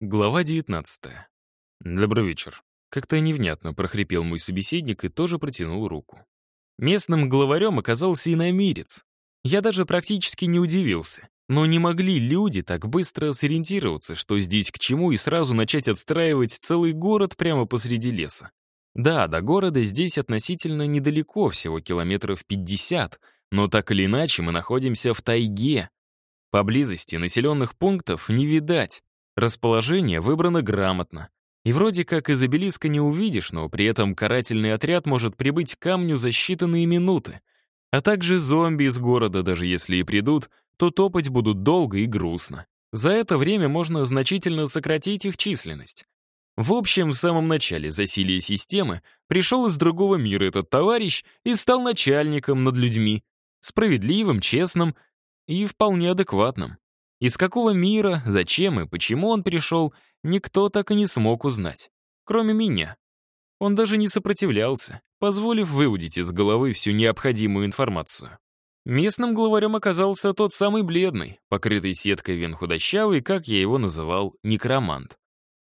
Глава 19. «Добрый вечер». Как-то невнятно прохрипел мой собеседник и тоже протянул руку. Местным главарем оказался иномирец. Я даже практически не удивился. Но не могли люди так быстро сориентироваться, что здесь к чему, и сразу начать отстраивать целый город прямо посреди леса. Да, до города здесь относительно недалеко, всего километров 50, но так или иначе мы находимся в тайге. Поблизости населенных пунктов не видать, Расположение выбрано грамотно. И вроде как из обелиска не увидишь, но при этом карательный отряд может прибыть к камню за считанные минуты. А также зомби из города, даже если и придут, то топать будут долго и грустно. За это время можно значительно сократить их численность. В общем, в самом начале засилия системы пришел из другого мира этот товарищ и стал начальником над людьми. Справедливым, честным и вполне адекватным. Из какого мира, зачем и почему он пришел, никто так и не смог узнать. Кроме меня. Он даже не сопротивлялся, позволив выудить из головы всю необходимую информацию. Местным главарем оказался тот самый бледный, покрытый сеткой вен худощавый, как я его называл, некромант.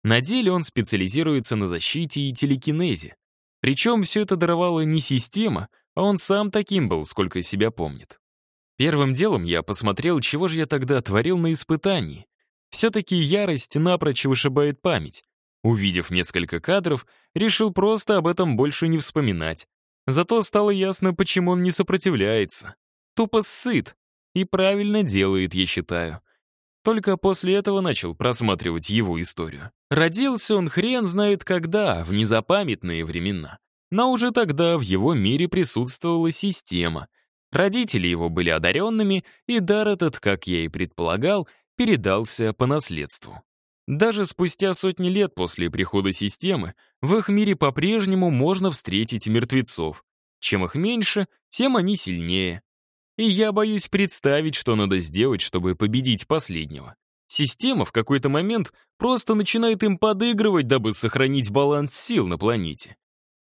На деле он специализируется на защите и телекинезе. Причем все это даровала не система, а он сам таким был, сколько себя помнит. Первым делом я посмотрел, чего же я тогда творил на испытании. Все-таки ярость напрочь вышибает память. Увидев несколько кадров, решил просто об этом больше не вспоминать. Зато стало ясно, почему он не сопротивляется. Тупо сыт. И правильно делает, я считаю. Только после этого начал просматривать его историю. Родился он хрен знает когда, в незапамятные времена. Но уже тогда в его мире присутствовала система — Родители его были одаренными, и дар этот, как я и предполагал, передался по наследству. Даже спустя сотни лет после прихода системы в их мире по-прежнему можно встретить мертвецов. Чем их меньше, тем они сильнее. И я боюсь представить, что надо сделать, чтобы победить последнего. Система в какой-то момент просто начинает им подыгрывать, дабы сохранить баланс сил на планете.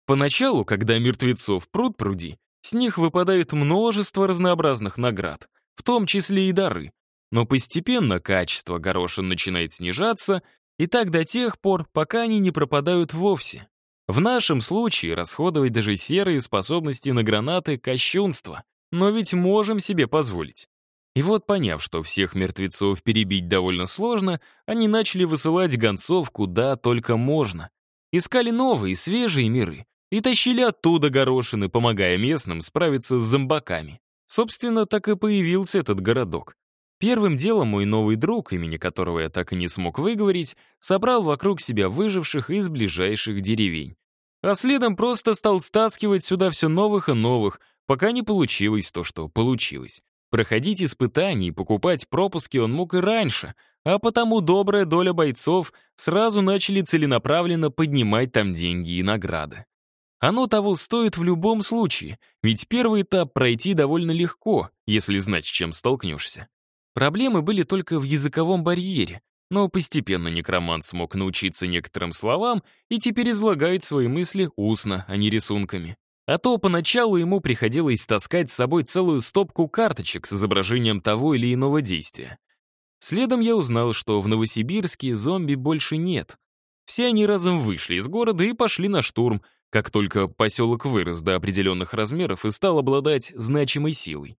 Поначалу, когда мертвецов пруд пруди, с них выпадает множество разнообразных наград, в том числе и дары. Но постепенно качество горошин начинает снижаться, и так до тех пор, пока они не пропадают вовсе. В нашем случае расходовать даже серые способности на гранаты — кощунство, но ведь можем себе позволить. И вот, поняв, что всех мертвецов перебить довольно сложно, они начали высылать гонцов куда только можно. Искали новые, свежие миры, и тащили оттуда горошины, помогая местным справиться с зомбаками. Собственно, так и появился этот городок. Первым делом мой новый друг, имени которого я так и не смог выговорить, собрал вокруг себя выживших из ближайших деревень. А следом просто стал стаскивать сюда все новых и новых, пока не получилось то, что получилось. Проходить испытания и покупать пропуски он мог и раньше, а потому добрая доля бойцов сразу начали целенаправленно поднимать там деньги и награды. Оно того стоит в любом случае, ведь первый этап пройти довольно легко, если знать, с чем столкнешься. Проблемы были только в языковом барьере, но постепенно некромант смог научиться некоторым словам и теперь излагает свои мысли устно, а не рисунками. А то поначалу ему приходилось таскать с собой целую стопку карточек с изображением того или иного действия. Следом я узнал, что в Новосибирске зомби больше нет. Все они разом вышли из города и пошли на штурм, как только поселок вырос до определенных размеров и стал обладать значимой силой.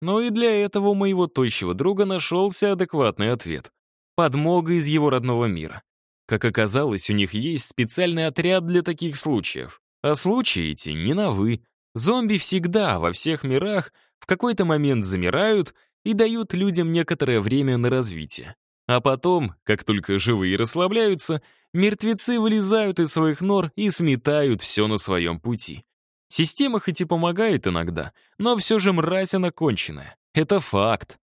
Но и для этого у моего тощего друга нашелся адекватный ответ. Подмога из его родного мира. Как оказалось, у них есть специальный отряд для таких случаев. А случаи эти не новы. Зомби всегда, во всех мирах, в какой-то момент замирают и дают людям некоторое время на развитие. А потом, как только живые расслабляются, Мертвецы вылезают из своих нор и сметают все на своем пути. Система хоть и помогает иногда, но все же мразь она конченая. Это факт.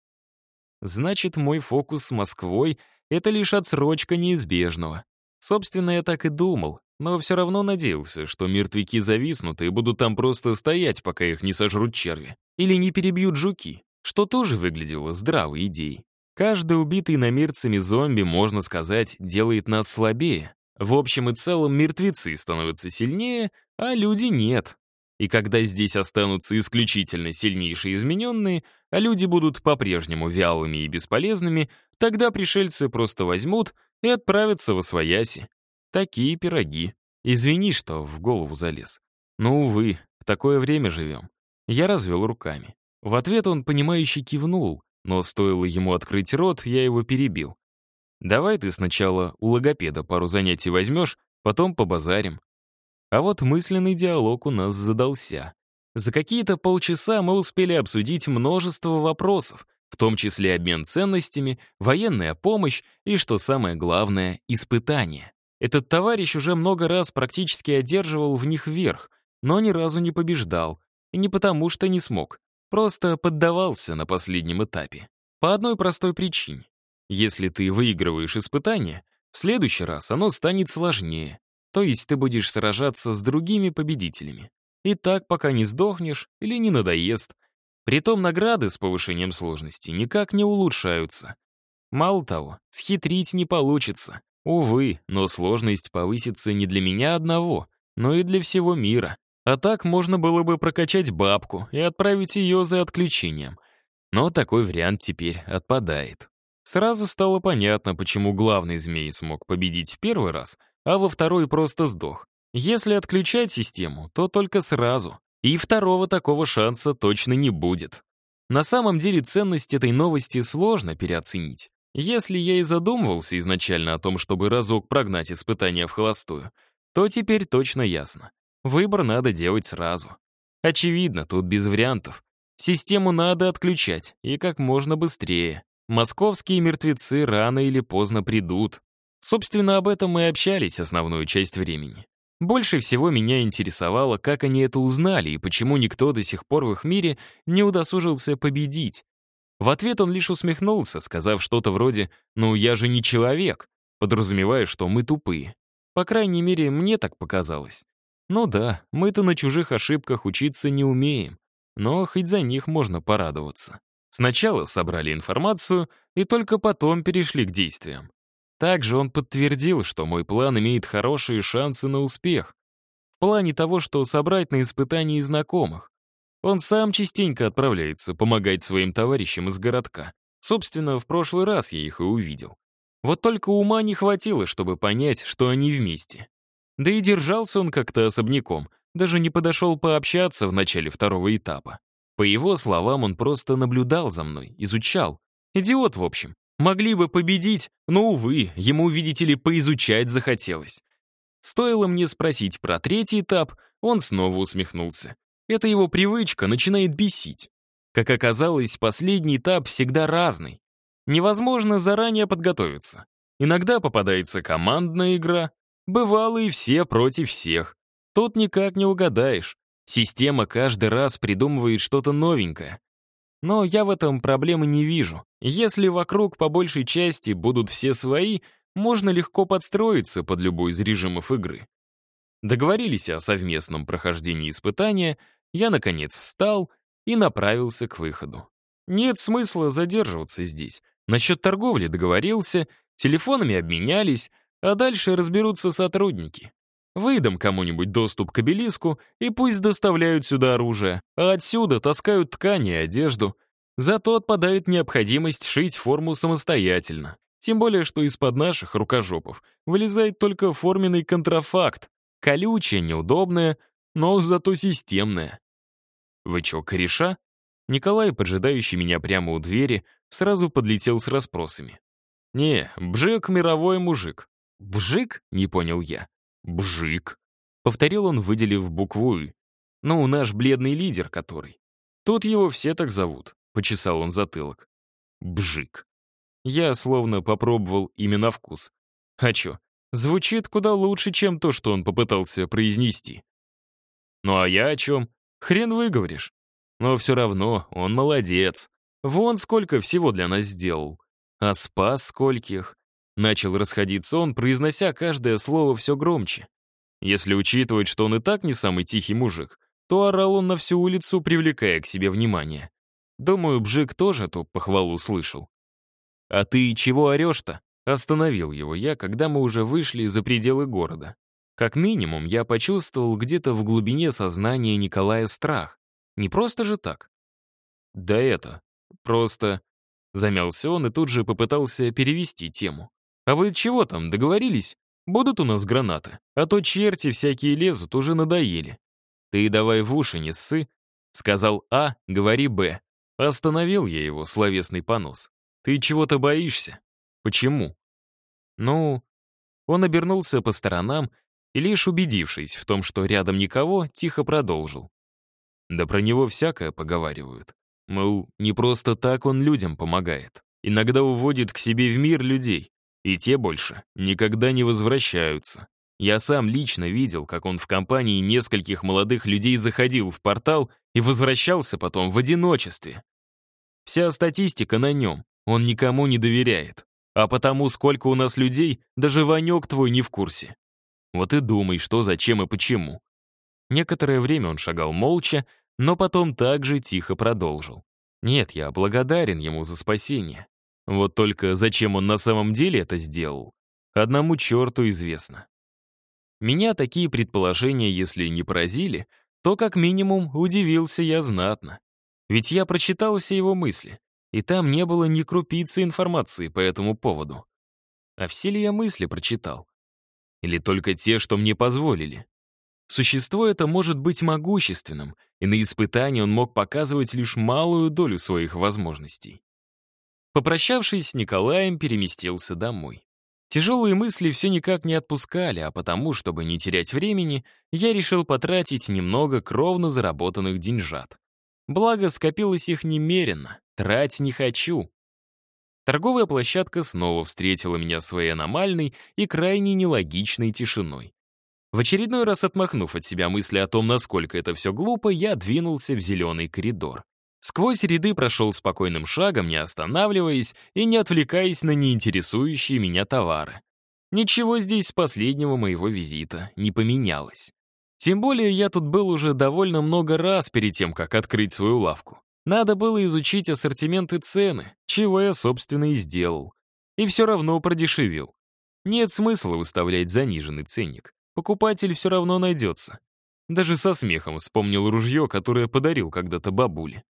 Значит, мой фокус с Москвой — это лишь отсрочка неизбежного. Собственно, я так и думал, но все равно надеялся, что мертвяки зависнут и будут там просто стоять, пока их не сожрут черви. Или не перебьют жуки, что тоже выглядело здравой идеей. Каждый убитый намирцами зомби, можно сказать, делает нас слабее. В общем и целом мертвецы становятся сильнее, а люди нет. И когда здесь останутся исключительно сильнейшие измененные, а люди будут по-прежнему вялыми и бесполезными, тогда пришельцы просто возьмут и отправиться в Освояси. Такие пироги. Извини, что в голову залез. Но, увы, в такое время живем. Я развел руками. В ответ он, понимающе кивнул, но стоило ему открыть рот, я его перебил. «Давай ты сначала у логопеда пару занятий возьмешь, потом побазарим». А вот мысленный диалог у нас задался. За какие-то полчаса мы успели обсудить множество вопросов, в том числе обмен ценностями, военная помощь и, что самое главное, испытания. Этот товарищ уже много раз практически одерживал в них верх, но ни разу не побеждал. И не потому, что не смог. Просто поддавался на последнем этапе. По одной простой причине. Если ты выигрываешь испытание, в следующий раз оно станет сложнее. То есть ты будешь сражаться с другими победителями. И так, пока не сдохнешь или не надоест. Притом награды с повышением сложности никак не улучшаются. Мало того, схитрить не получится. Увы, но сложность повысится не для меня одного, но и для всего мира. А так можно было бы прокачать бабку и отправить ее за отключением. Но такой вариант теперь отпадает. Сразу стало понятно, почему главный змей смог победить в первый раз, а во второй просто сдох. Если отключать систему, то только сразу. И второго такого шанса точно не будет. На самом деле ценность этой новости сложно переоценить. Если я и задумывался изначально о том, чтобы разок прогнать испытания в холостую, то теперь точно ясно. Выбор надо делать сразу. Очевидно, тут без вариантов. Систему надо отключать, и как можно быстрее. Московские мертвецы рано или поздно придут. Собственно, об этом мы общались основную часть времени. Больше всего меня интересовало, как они это узнали и почему никто до сих пор в их мире не удосужился победить. В ответ он лишь усмехнулся, сказав что-то вроде «Ну, я же не человек», подразумевая, что мы тупые. По крайней мере, мне так показалось. Ну да, мы-то на чужих ошибках учиться не умеем, но хоть за них можно порадоваться. Сначала собрали информацию и только потом перешли к действиям. Также он подтвердил, что мой план имеет хорошие шансы на успех. В плане того, что собрать на испытании знакомых. Он сам частенько отправляется помогать своим товарищам из городка. Собственно, в прошлый раз я их и увидел. Вот только ума не хватило, чтобы понять, что они вместе. Да и держался он как-то особняком, даже не подошел пообщаться в начале второго этапа. По его словам, он просто наблюдал за мной, изучал. Идиот, в общем. Могли бы победить, но, увы, ему, видите ли, поизучать захотелось. Стоило мне спросить про третий этап, он снова усмехнулся. Эта его привычка начинает бесить. Как оказалось, последний этап всегда разный. Невозможно заранее подготовиться. Иногда попадается командная игра, Бывало и все против всех. Тут никак не угадаешь. Система каждый раз придумывает что-то новенькое. Но я в этом проблемы не вижу. Если вокруг по большей части будут все свои, можно легко подстроиться под любой из режимов игры. Договорились о совместном прохождении испытания, я, наконец, встал и направился к выходу. Нет смысла задерживаться здесь. Насчет торговли договорился, телефонами обменялись, а дальше разберутся сотрудники. Выдам кому-нибудь доступ к обелиску, и пусть доставляют сюда оружие, а отсюда таскают ткани и одежду. Зато отпадает необходимость шить форму самостоятельно. Тем более, что из-под наших рукожопов вылезает только форменный контрафакт. Колючее, неудобное, но зато системное. «Вы чё, кореша?» Николай, поджидающий меня прямо у двери, сразу подлетел с расспросами. «Не, Бжек — мировой мужик. «Бжик?» — не понял я. «Бжик», — повторил он, выделив букву «ы». «Ну, наш бледный лидер который. Тут его все так зовут», — почесал он затылок. «Бжик». Я словно попробовал имя на вкус. А чё, звучит куда лучше, чем то, что он попытался произнести. Ну а я о чем? Хрен выговоришь. Но все равно он молодец. Вон сколько всего для нас сделал. А спас скольких. Начал расходиться он, произнося каждое слово все громче. Если учитывать, что он и так не самый тихий мужик, то орал он на всю улицу, привлекая к себе внимание. Думаю, Бжик тоже эту похвалу слышал. «А ты чего орешь-то?» Остановил его я, когда мы уже вышли за пределы города. Как минимум, я почувствовал где-то в глубине сознания Николая страх. Не просто же так. Да это, просто... Замялся он и тут же попытался перевести тему. А вы чего там, договорились? Будут у нас гранаты? А то черти всякие лезут, уже надоели. Ты давай в уши не ссы. Сказал А, говори Б. Остановил я его, словесный понос. Ты чего-то боишься? Почему? Ну, он обернулся по сторонам и, лишь убедившись в том, что рядом никого, тихо продолжил. Да про него всякое поговаривают. Мол, не просто так он людям помогает. Иногда уводит к себе в мир людей, и те больше никогда не возвращаются. Я сам лично видел, как он в компании нескольких молодых людей заходил в портал и возвращался потом в одиночестве. Вся статистика на нем, он никому не доверяет. А потому, сколько у нас людей, даже Ванек твой не в курсе. Вот и думай, что, зачем и почему. Некоторое время он шагал молча, но потом также тихо продолжил. Нет, я благодарен ему за спасение. Вот только зачем он на самом деле это сделал, одному черту известно. Меня такие предположения, если не поразили, то как минимум удивился я знатно. Ведь я прочитал все его мысли, и там не было ни крупицы информации по этому поводу. А все ли я мысли прочитал? Или только те, что мне позволили? Существо это может быть могущественным, и на испытании он мог показывать лишь малую долю своих возможностей. Попрощавшись с Николаем, переместился домой. Тяжелые мысли все никак не отпускали, а потому, чтобы не терять времени, я решил потратить немного кровно заработанных деньжат. Благо, скопилось их немерено, трать не хочу. Торговая площадка снова встретила меня своей аномальной и крайне нелогичной тишиной. В очередной раз отмахнув от себя мысли о том, насколько это все глупо, я двинулся в зеленый коридор. Сквозь ряды прошел спокойным шагом, не останавливаясь и не отвлекаясь на неинтересующие меня товары. Ничего здесь с последнего моего визита не поменялось. Тем более я тут был уже довольно много раз перед тем, как открыть свою лавку. Надо было изучить ассортимент и цены, чего я, собственно, и сделал. И все равно продешевил. Нет смысла выставлять заниженный ценник. Покупатель все равно найдется. Даже со смехом вспомнил ружье, которое подарил когда-то бабуле.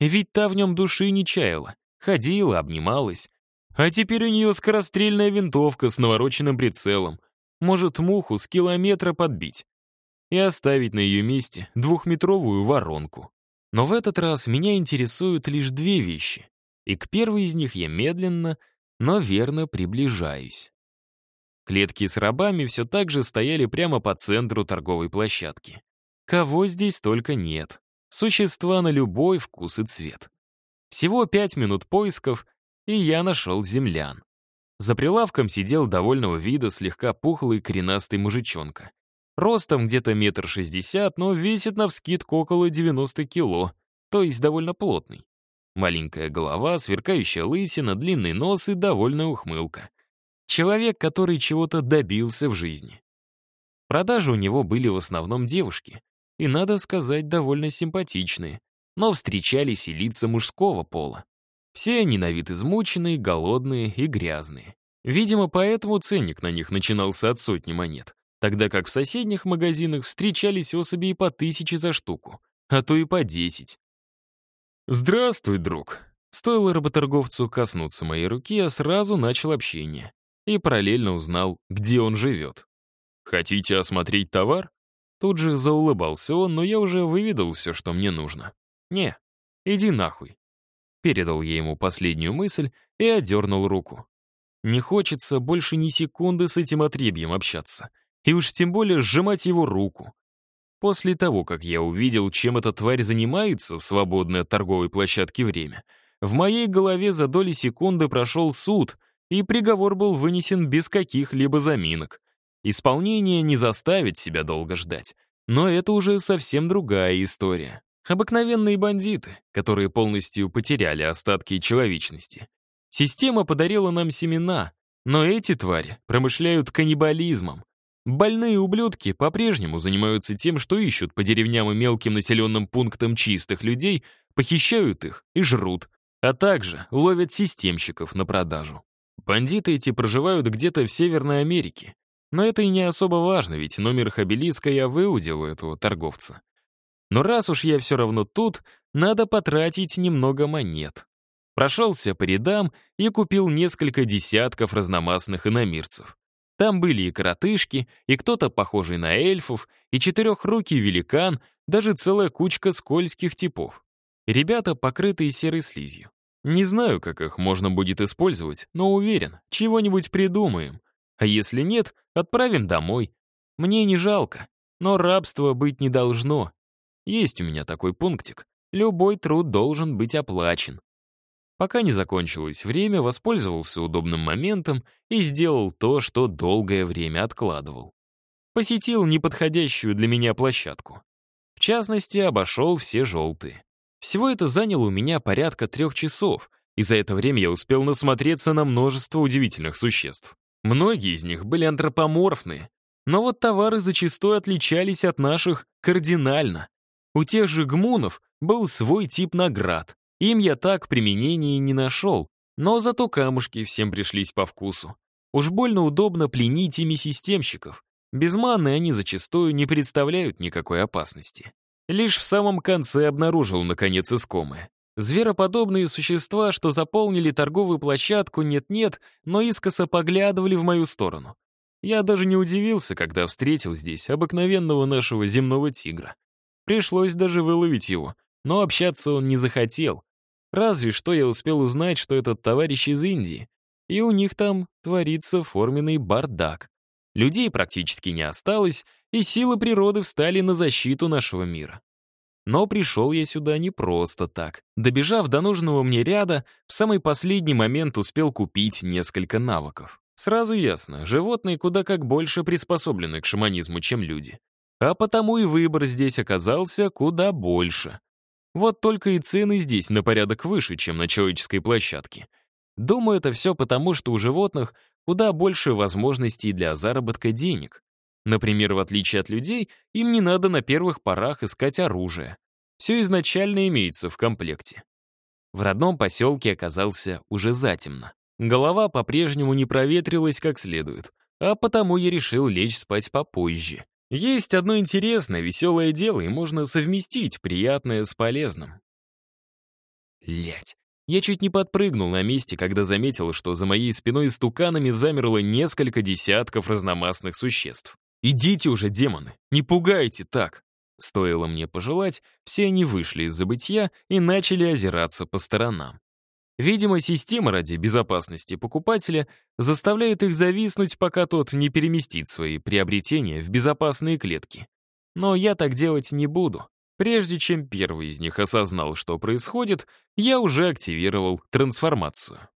Ведь та в нем души не чаяла. Ходила, обнималась. А теперь у нее скорострельная винтовка с навороченным прицелом. Может муху с километра подбить и оставить на ее месте двухметровую воронку. Но в этот раз меня интересуют лишь две вещи, и к первой из них я медленно, но верно приближаюсь. Клетки с рабами все так же стояли прямо по центру торговой площадки. Кого здесь только нет. Существа на любой вкус и цвет. Всего пять минут поисков, и я нашел землян. За прилавком сидел довольного вида слегка пухлый коренастый мужичонка. Ростом где-то метр шестьдесят, но весит навскидку около 90 кило, то есть довольно плотный. Маленькая голова, сверкающая лысина, длинный нос и довольная ухмылка. Человек, который чего-то добился в жизни. Продажи у него были в основном девушки, и, надо сказать, довольно симпатичные, но встречались и лица мужского пола. Все они на вид измученные, голодные и грязные. Видимо, поэтому ценник на них начинался от сотни монет тогда как в соседних магазинах встречались особи и по тысяче за штуку, а то и по десять. «Здравствуй, друг!» Стоило работорговцу коснуться моей руки, я сразу начал общение и параллельно узнал, где он живет. «Хотите осмотреть товар?» Тут же заулыбался он, но я уже выведал все, что мне нужно. «Не, иди нахуй». Передал я ему последнюю мысль и одернул руку. Не хочется больше ни секунды с этим отребьем общаться и уж тем более сжимать его руку. После того, как я увидел, чем эта тварь занимается в свободной от торговой площадке время, в моей голове за доли секунды прошел суд, и приговор был вынесен без каких-либо заминок. Исполнение не заставит себя долго ждать. Но это уже совсем другая история. Обыкновенные бандиты, которые полностью потеряли остатки человечности. Система подарила нам семена, но эти твари промышляют каннибализмом, Больные ублюдки по-прежнему занимаются тем, что ищут по деревням и мелким населенным пунктам чистых людей, похищают их и жрут, а также ловят системщиков на продажу. Бандиты эти проживают где-то в Северной Америке. Но это и не особо важно, ведь номер их я выудил у этого торговца. Но раз уж я все равно тут, надо потратить немного монет. Прошелся по рядам и купил несколько десятков разномастных иномирцев. Там были и коротышки, и кто-то похожий на эльфов, и четырехрукий великан, даже целая кучка скользких типов. Ребята, покрытые серой слизью. Не знаю, как их можно будет использовать, но уверен, чего-нибудь придумаем. А если нет, отправим домой. Мне не жалко, но рабство быть не должно. Есть у меня такой пунктик. Любой труд должен быть оплачен. Пока не закончилось время, воспользовался удобным моментом и сделал то, что долгое время откладывал. Посетил неподходящую для меня площадку. В частности, обошел все желтые. Всего это заняло у меня порядка трех часов, и за это время я успел насмотреться на множество удивительных существ. Многие из них были антропоморфные, но вот товары зачастую отличались от наших кардинально. У тех же гмунов был свой тип наград. Им я так применения не нашел, но зато камушки всем пришлись по вкусу. Уж больно удобно пленить ими системщиков. Без маны они зачастую не представляют никакой опасности. Лишь в самом конце обнаружил, наконец, искомое. Звероподобные существа, что заполнили торговую площадку, нет-нет, но искоса поглядывали в мою сторону. Я даже не удивился, когда встретил здесь обыкновенного нашего земного тигра. Пришлось даже выловить его, но общаться он не захотел. Разве что я успел узнать, что этот товарищ из Индии, и у них там творится форменный бардак. Людей практически не осталось, и силы природы встали на защиту нашего мира. Но пришел я сюда не просто так. Добежав до нужного мне ряда, в самый последний момент успел купить несколько навыков. Сразу ясно, животные куда как больше приспособлены к шаманизму, чем люди. А потому и выбор здесь оказался куда больше. Вот только и цены здесь на порядок выше, чем на человеческой площадке. Думаю, это все потому, что у животных куда больше возможностей для заработка денег. Например, в отличие от людей, им не надо на первых порах искать оружие. Все изначально имеется в комплекте. В родном поселке оказался уже затемно. Голова по-прежнему не проветрилась как следует, а потому я решил лечь спать попозже. Есть одно интересное, веселое дело, и можно совместить приятное с полезным. Лять. Я чуть не подпрыгнул на месте, когда заметил, что за моей спиной стуканами замерло несколько десятков разномастных существ. «Идите уже, демоны, не пугайте так!» Стоило мне пожелать, все они вышли из забытья и начали озираться по сторонам. Видимо, система ради безопасности покупателя заставляет их зависнуть, пока тот не переместит свои приобретения в безопасные клетки. Но я так делать не буду. Прежде чем первый из них осознал, что происходит, я уже активировал трансформацию.